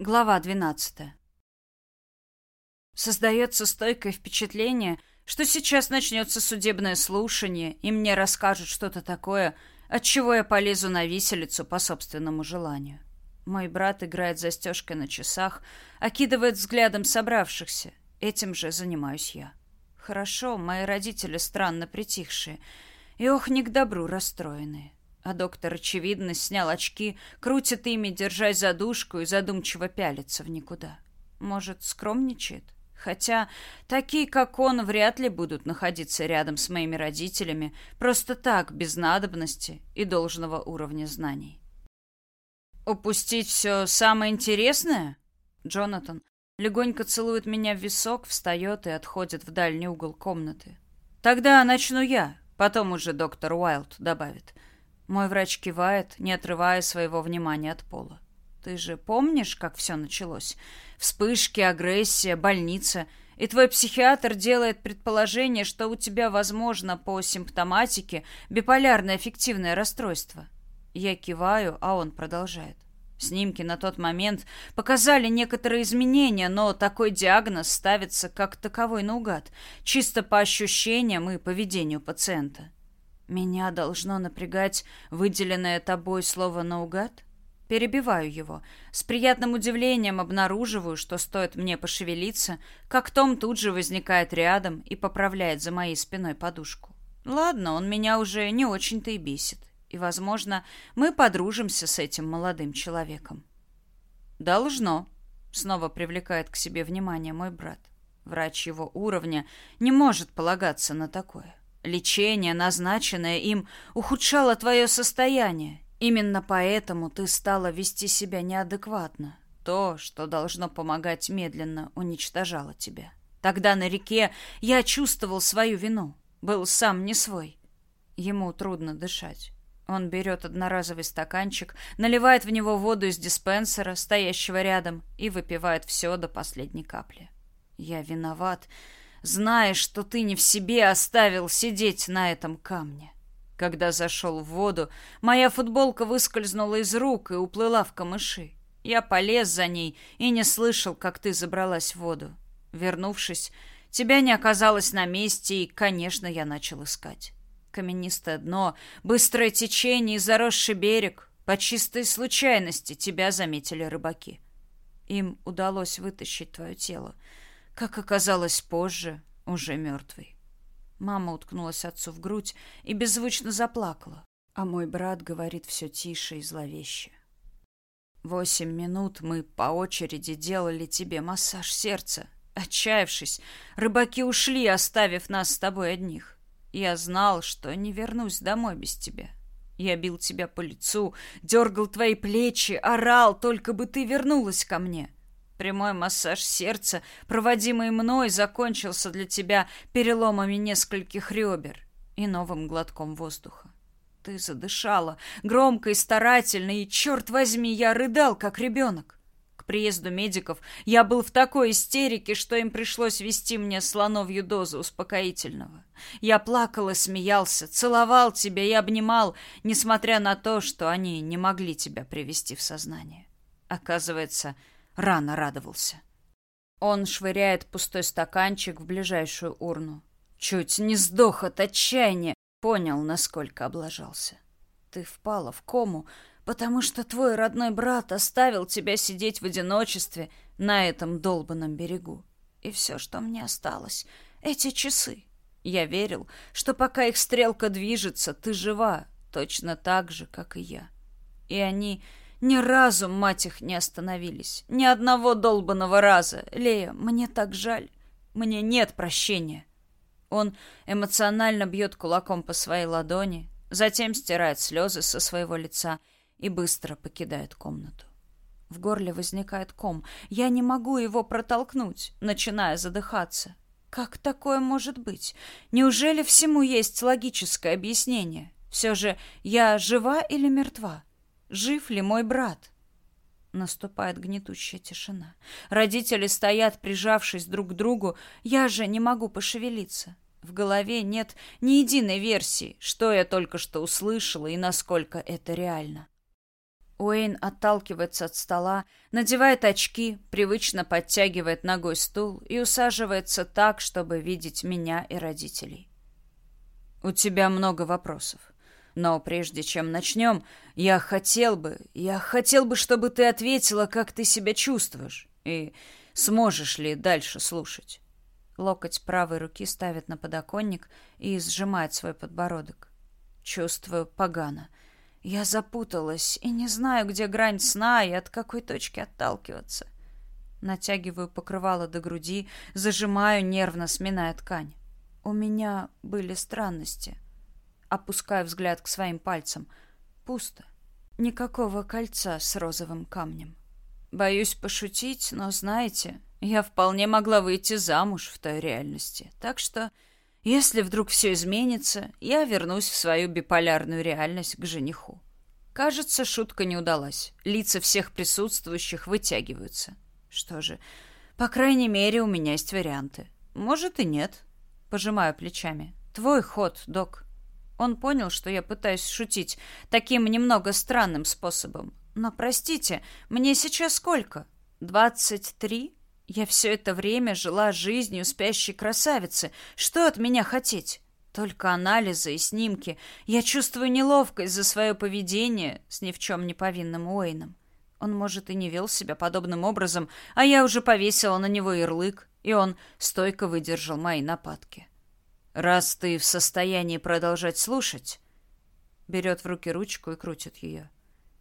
Глава 12. Создается стойкое впечатление, что сейчас начнется судебное слушание, и мне расскажут что-то такое, от чего я полезу на виселицу по собственному желанию. Мой брат играет застежкой на часах, окидывает взглядом собравшихся. Этим же занимаюсь я. Хорошо, мои родители странно притихшие, и ох, не к добру расстроенные. А доктор, очевидно, снял очки, крутит ими, держась за дужку и задумчиво пялится в никуда. Может, скромничает? Хотя такие, как он, вряд ли будут находиться рядом с моими родителями просто так, без надобности и должного уровня знаний. «Упустить все самое интересное?» Джонатан легонько целует меня в висок, встает и отходит в дальний угол комнаты. «Тогда начну я, потом уже доктор Уайлд добавит». Мой врач кивает, не отрывая своего внимания от пола. Ты же помнишь, как все началось? Вспышки, агрессия, больница. И твой психиатр делает предположение, что у тебя, возможно, по симптоматике биполярное аффективное расстройство. Я киваю, а он продолжает. Снимки на тот момент показали некоторые изменения, но такой диагноз ставится как таковой наугад, чисто по ощущениям и поведению пациента. Меня должно напрягать выделенное тобой слово «наугад»? Перебиваю его. С приятным удивлением обнаруживаю, что стоит мне пошевелиться, как Том тут же возникает рядом и поправляет за моей спиной подушку. Ладно, он меня уже не очень-то и бесит. И, возможно, мы подружимся с этим молодым человеком. «Должно», — снова привлекает к себе внимание мой брат. Врач его уровня не может полагаться на такое. Лечение, назначенное им, ухудшало твое состояние. Именно поэтому ты стала вести себя неадекватно. То, что должно помогать медленно, уничтожало тебя. Тогда на реке я чувствовал свою вину. Был сам не свой. Ему трудно дышать. Он берет одноразовый стаканчик, наливает в него воду из диспенсера, стоящего рядом, и выпивает все до последней капли. Я виноват зная, что ты не в себе оставил сидеть на этом камне. Когда зашел в воду, моя футболка выскользнула из рук и уплыла в камыши. Я полез за ней и не слышал, как ты забралась в воду. Вернувшись, тебя не оказалось на месте, и, конечно, я начал искать. Каменистое дно, быстрое течение и заросший берег. По чистой случайности тебя заметили рыбаки. Им удалось вытащить твое тело. Как оказалось позже, уже мертвый. Мама уткнулась отцу в грудь и беззвучно заплакала, а мой брат говорит все тише и зловеще. Восемь минут мы по очереди делали тебе массаж сердца. Отчаявшись, рыбаки ушли, оставив нас с тобой одних. Я знал, что не вернусь домой без тебя. Я бил тебя по лицу, дергал твои плечи, орал, только бы ты вернулась ко мне. Прямой массаж сердца, проводимый мной, закончился для тебя переломами нескольких ребер и новым глотком воздуха. Ты задышала, громко и старательно, и, черт возьми, я рыдал, как ребенок. К приезду медиков я был в такой истерике, что им пришлось вести мне слоновью дозу успокоительного. Я плакал и смеялся, целовал тебя и обнимал, несмотря на то, что они не могли тебя привести в сознание. Оказывается, рано радовался. Он швыряет пустой стаканчик в ближайшую урну. Чуть не сдох от отчаяния, понял, насколько облажался. Ты впала в кому, потому что твой родной брат оставил тебя сидеть в одиночестве на этом долбанном берегу. И все, что мне осталось, эти часы. Я верил, что пока их стрелка движется, ты жива, точно так же, как и я. И они ни разу, мать их, не остановились. Ни одного долбанного раза. Лея, мне так жаль. Мне нет прощения. Он эмоционально бьет кулаком по своей ладони, затем стирает слезы со своего лица и быстро покидает комнату. В горле возникает ком. Я не могу его протолкнуть, начиная задыхаться. Как такое может быть? Неужели всему есть логическое объяснение? Все же я жива или мертва? Жив ли мой брат? Наступает гнетущая тишина. Родители стоят, прижавшись друг к другу. Я же не могу пошевелиться. В голове нет ни единой версии, что я только что услышала и насколько это реально. Уэйн отталкивается от стола, надевает очки, привычно подтягивает ногой стул и усаживается так, чтобы видеть меня и родителей. «У тебя много вопросов. Но прежде чем начнем, я хотел бы, я хотел бы, чтобы ты ответила, как ты себя чувствуешь, и сможешь ли дальше слушать». Локоть правой руки ставит на подоконник и сжимает свой подбородок. Чувствую погано — я запуталась и не знаю, где грань сна и от какой точки отталкиваться. Натягиваю покрывало до груди, зажимаю, нервно сминая ткань. У меня были странности. Опускаю взгляд к своим пальцам. Пусто. Никакого кольца с розовым камнем. Боюсь пошутить, но знаете, я вполне могла выйти замуж в той реальности. Так что если вдруг все изменится, я вернусь в свою биполярную реальность к жениху. Кажется, шутка не удалась. Лица всех присутствующих вытягиваются. Что же, по крайней мере, у меня есть варианты. Может и нет. Пожимаю плечами. Твой ход, док. Он понял, что я пытаюсь шутить таким немного странным способом. Но, простите, мне сейчас сколько? Двадцать три? Я все это время жила жизнью спящей красавицы. Что от меня хотеть? Только анализы и снимки. Я чувствую неловкость за свое поведение с ни в чем не повинным Уэйном. Он, может, и не вел себя подобным образом, а я уже повесила на него ярлык, и он стойко выдержал мои нападки. «Раз ты в состоянии продолжать слушать...» Берет в руки ручку и крутит ее.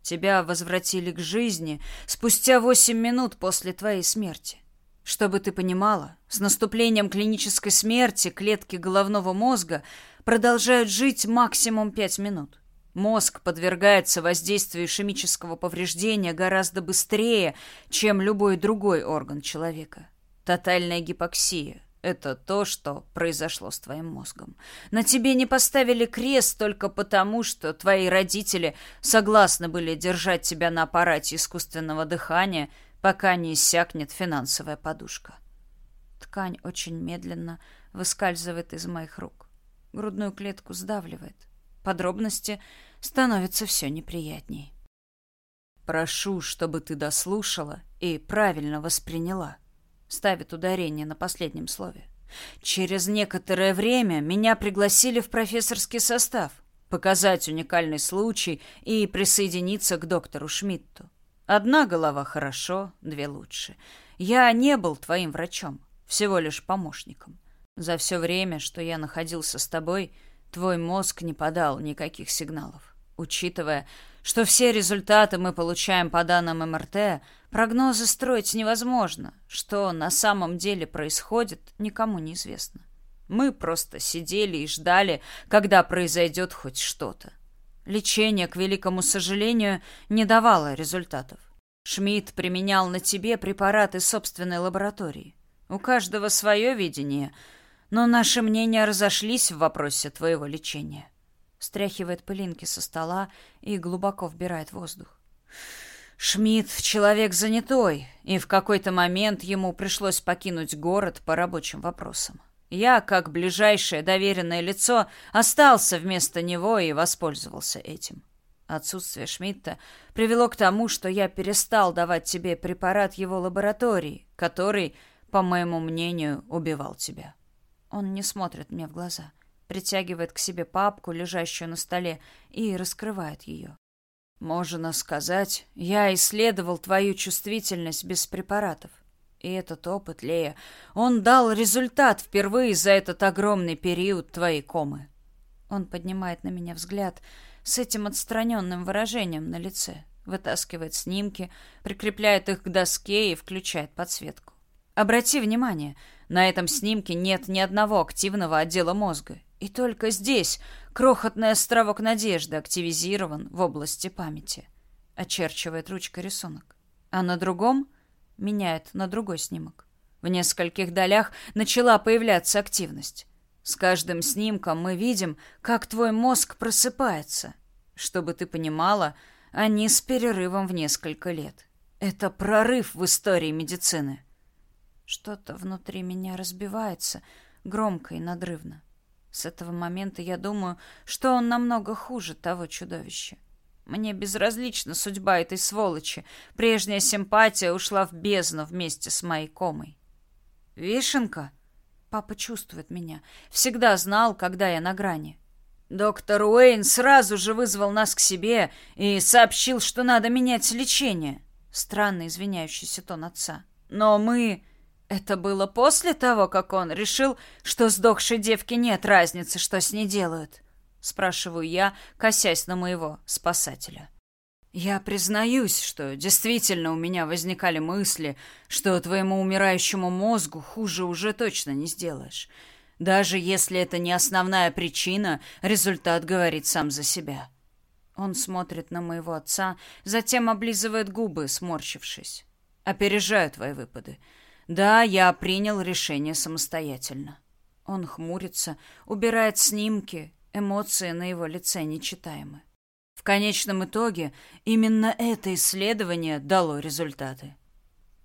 «Тебя возвратили к жизни спустя восемь минут после твоей смерти. Чтобы ты понимала, с наступлением клинической смерти клетки головного мозга продолжают жить максимум 5 минут. Мозг подвергается воздействию ишемического повреждения гораздо быстрее, чем любой другой орган человека. Тотальная гипоксия – это то, что произошло с твоим мозгом. На тебе не поставили крест только потому, что твои родители согласны были держать тебя на аппарате искусственного дыхания – пока не иссякнет финансовая подушка. Ткань очень медленно выскальзывает из моих рук. Грудную клетку сдавливает. Подробности становятся все неприятней. «Прошу, чтобы ты дослушала и правильно восприняла», — ставит ударение на последнем слове. «Через некоторое время меня пригласили в профессорский состав, показать уникальный случай и присоединиться к доктору Шмидту. Одна голова хорошо, две лучше. Я не был твоим врачом, всего лишь помощником. За все время, что я находился с тобой, твой мозг не подал никаких сигналов. Учитывая, что все результаты мы получаем по данным МРТ, прогнозы строить невозможно. Что на самом деле происходит, никому не известно. Мы просто сидели и ждали, когда произойдет хоть что-то. Лечение, к великому сожалению, не давало результатов. Шмидт применял на тебе препараты собственной лаборатории. У каждого свое видение, но наши мнения разошлись в вопросе твоего лечения. Стряхивает пылинки со стола и глубоко вбирает воздух. Шмидт — человек занятой, и в какой-то момент ему пришлось покинуть город по рабочим вопросам. Я, как ближайшее доверенное лицо, остался вместо него и воспользовался этим. Отсутствие Шмидта привело к тому, что я перестал давать тебе препарат его лаборатории, который, по моему мнению, убивал тебя. Он не смотрит мне в глаза, притягивает к себе папку, лежащую на столе, и раскрывает ее. Можно сказать, я исследовал твою чувствительность без препаратов. И этот опыт, Лея, он дал результат впервые за этот огромный период твоей комы. Он поднимает на меня взгляд с этим отстраненным выражением на лице, вытаскивает снимки, прикрепляет их к доске и включает подсветку. Обрати внимание, на этом снимке нет ни одного активного отдела мозга. И только здесь крохотный островок надежды активизирован в области памяти. Очерчивает ручка рисунок. А на другом меняет на другой снимок. В нескольких долях начала появляться активность. С каждым снимком мы видим, как твой мозг просыпается. Чтобы ты понимала, они с перерывом в несколько лет. Это прорыв в истории медицины. Что-то внутри меня разбивается, громко и надрывно. С этого момента я думаю, что он намного хуже того чудовища. Мне безразлична судьба этой сволочи. Прежняя симпатия ушла в бездну вместе с моей комой. Вишенка? Папа чувствует меня. Всегда знал, когда я на грани. Доктор Уэйн сразу же вызвал нас к себе и сообщил, что надо менять лечение. Странный извиняющийся тон отца. Но мы... Это было после того, как он решил, что сдохшей девке нет разницы, что с ней делают. Спрашиваю я, косясь на моего спасателя. Я признаюсь, что действительно у меня возникали мысли, что твоему умирающему мозгу хуже уже точно не сделаешь. Даже если это не основная причина, результат говорит сам за себя. Он смотрит на моего отца, затем облизывает губы, сморщившись. Опережаю твои выпады. Да, я принял решение самостоятельно. Он хмурится, убирает снимки, эмоции на его лице нечитаемы. В конечном итоге именно это исследование дало результаты.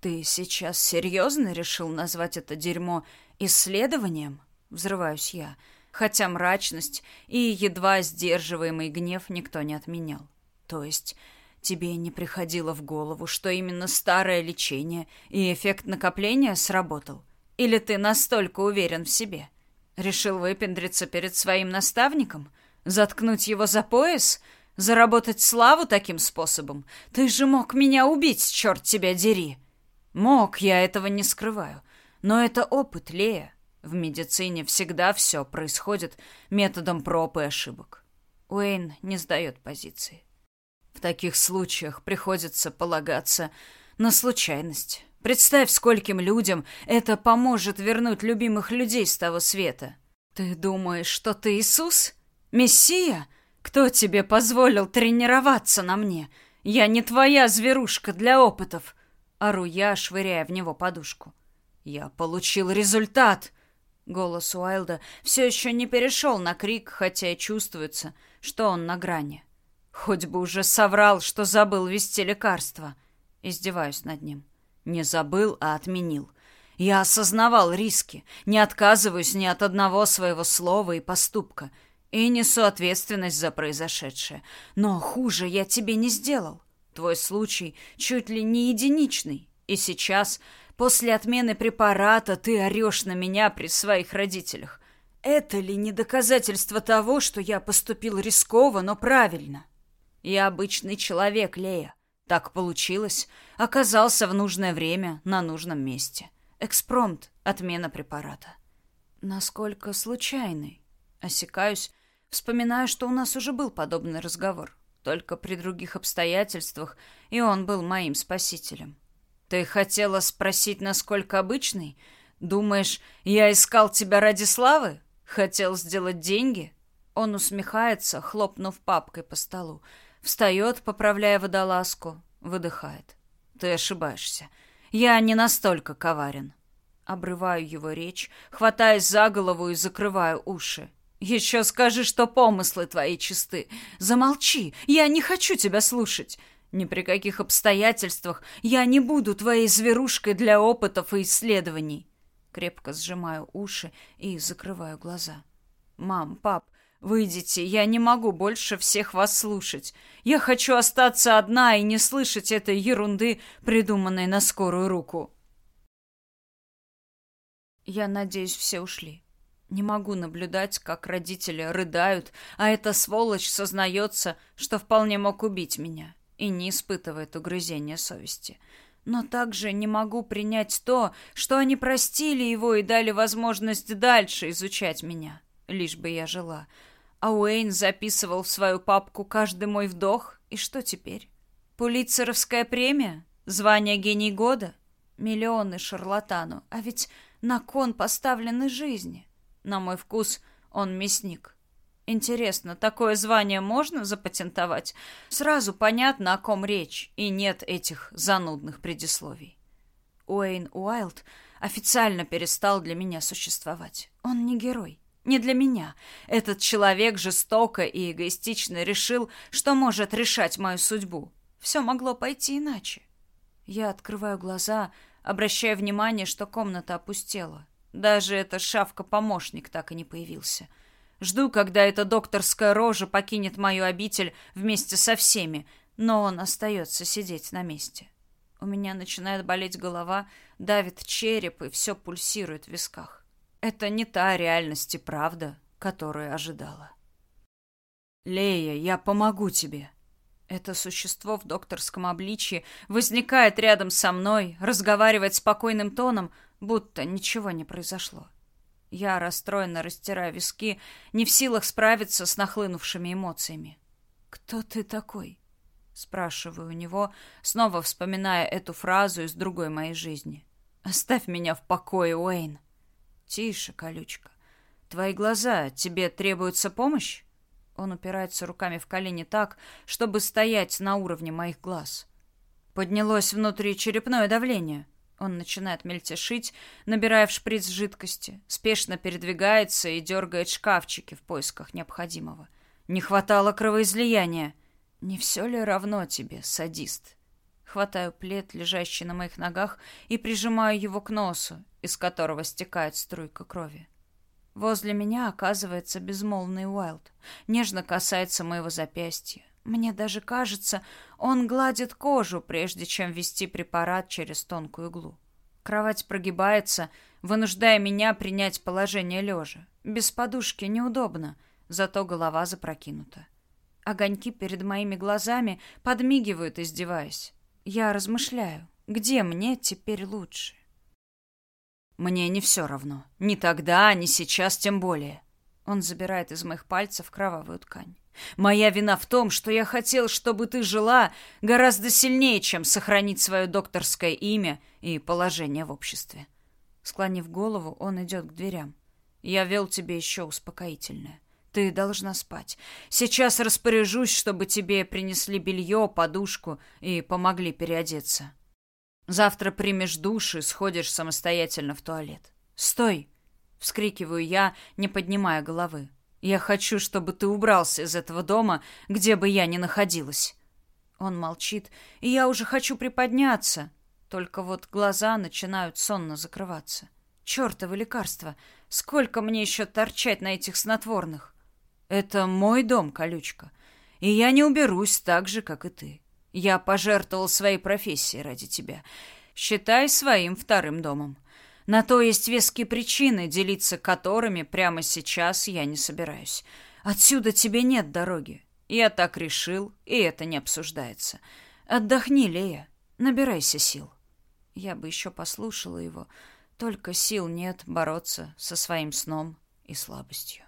Ты сейчас серьезно решил назвать это дерьмо исследованием? Взрываюсь я, хотя мрачность и едва сдерживаемый гнев никто не отменял. То есть тебе не приходило в голову, что именно старое лечение и эффект накопления сработал? Или ты настолько уверен в себе? Решил выпендриться перед своим наставником? Заткнуть его за пояс? Заработать славу таким способом? Ты же мог меня убить, черт тебя дери! Мог, я этого не скрываю. Но это опыт, Лея. В медицине всегда все происходит методом проб и ошибок. Уэйн не сдает позиции. В таких случаях приходится полагаться на случайность. Представь, скольким людям это поможет вернуть любимых людей с того света. Ты думаешь, что ты Иисус? Мессия? Кто тебе позволил тренироваться на мне? Я не твоя зверушка для опытов. Ору я, швыряя в него подушку. Я получил результат. Голос Уайлда все еще не перешел на крик, хотя чувствуется, что он на грани. Хоть бы уже соврал, что забыл вести лекарство. Издеваюсь над ним. Не забыл, а отменил. Я осознавал риски, не отказываюсь ни от одного своего слова и поступка, и несу ответственность за произошедшее. Но хуже я тебе не сделал. Твой случай чуть ли не единичный, и сейчас После отмены препарата ты орешь на меня при своих родителях. Это ли не доказательство того, что я поступил рисково, но правильно? Я обычный человек, Лея. Так получилось. Оказался в нужное время на нужном месте. Экспромт, отмена препарата. Насколько случайный? Осекаюсь, вспоминаю, что у нас уже был подобный разговор, только при других обстоятельствах, и он был моим спасителем. Ты хотела спросить, насколько обычный? Думаешь, я искал тебя ради славы? Хотел сделать деньги? Он усмехается, хлопнув папкой по столу. Встает, поправляя водолазку, выдыхает. Ты ошибаешься. Я не настолько коварен. Обрываю его речь, хватаясь за голову и закрываю уши. Еще скажи, что помыслы твои чисты. Замолчи, я не хочу тебя слушать. Ни при каких обстоятельствах я не буду твоей зверушкой для опытов и исследований. Крепко сжимаю уши и закрываю глаза. Мам, пап, выйдите, я не могу больше всех вас слушать. Я хочу остаться одна и не слышать этой ерунды, придуманной на скорую руку. Я надеюсь, все ушли. Не могу наблюдать, как родители рыдают, а эта сволочь сознается, что вполне мог убить меня и не испытывает угрызения совести. Но также не могу принять то, что они простили его и дали возможность дальше изучать меня, лишь бы я жила. А Уэйн записывал в свою папку каждый мой вдох, и что теперь? Пулитцеровская премия? Звание гений года? Миллионы шарлатану, а ведь на кон поставлены жизни. На мой вкус он мясник. Интересно, такое звание можно запатентовать? Сразу понятно, о ком речь, и нет этих занудных предисловий. Уэйн Уайлд официально перестал для меня существовать. Он не герой. Не для меня. Этот человек жестоко и эгоистично решил, что может решать мою судьбу. Все могло пойти иначе. Я открываю глаза, обращая внимание, что комната опустела. Даже эта шавка-помощник так и не появился. — Жду, когда эта докторская рожа покинет мою обитель вместе со всеми, но он остается сидеть на месте. У меня начинает болеть голова, давит череп и все пульсирует в висках. Это не та реальность и правда, которую ожидала. «Лея, я помогу тебе», это существо в докторском обличье возникает рядом со мной, разговаривает спокойным тоном, будто ничего не произошло. Я расстроенно растираю виски, не в силах справиться с нахлынувшими эмоциями. «Кто ты такой?» Спрашиваю у него, снова вспоминая эту фразу из другой моей жизни. «Оставь меня в покое, Уэйн!» «Тише, колючка. Твои глаза, тебе требуется помощь?» Он упирается руками в колени так, чтобы стоять на уровне моих глаз. Поднялось внутри черепное давление. Он начинает мельтешить, набирая в шприц жидкости, спешно передвигается и дергает шкафчики в поисках необходимого. Не хватало кровоизлияния. Не все ли равно тебе, садист? Хватаю плед, лежащий на моих ногах, и прижимаю его к носу, из которого стекает струйка крови. Возле меня оказывается безмолвный Уайлд. Нежно касается моего запястья. Мне даже кажется, он гладит кожу, прежде чем ввести препарат через тонкую иглу. Кровать прогибается, вынуждая меня принять положение лежа. Без подушки неудобно, зато голова запрокинута. Огоньки перед моими глазами подмигивают, издеваясь. Я размышляю, где мне теперь лучше. Мне не все равно. Ни тогда, ни сейчас, тем более. Он забирает из моих пальцев кровавую ткань. Моя вина в том, что я хотел, чтобы ты жила гораздо сильнее, чем сохранить свое докторское имя и положение в обществе. Склонив голову, он идет к дверям. Я вел тебе еще успокоительное. Ты должна спать. Сейчас распоряжусь, чтобы тебе принесли белье, подушку и помогли переодеться. Завтра примешь душ и сходишь самостоятельно в туалет. Стой! Вскрикиваю я, не поднимая головы. Я хочу, чтобы ты убрался из этого дома, где бы я ни находилась. Он молчит, и я уже хочу приподняться. Только вот глаза начинают сонно закрываться. Чёртово лекарство! Сколько мне еще торчать на этих снотворных? Это мой дом, колючка, и я не уберусь так же, как и ты. Я пожертвовал своей профессией ради тебя. Считай своим вторым домом. На то есть веские причины, делиться которыми прямо сейчас я не собираюсь. Отсюда тебе нет дороги. Я так решил, и это не обсуждается. Отдохни, Лея, набирайся сил. Я бы еще послушала его, только сил нет бороться со своим сном и слабостью.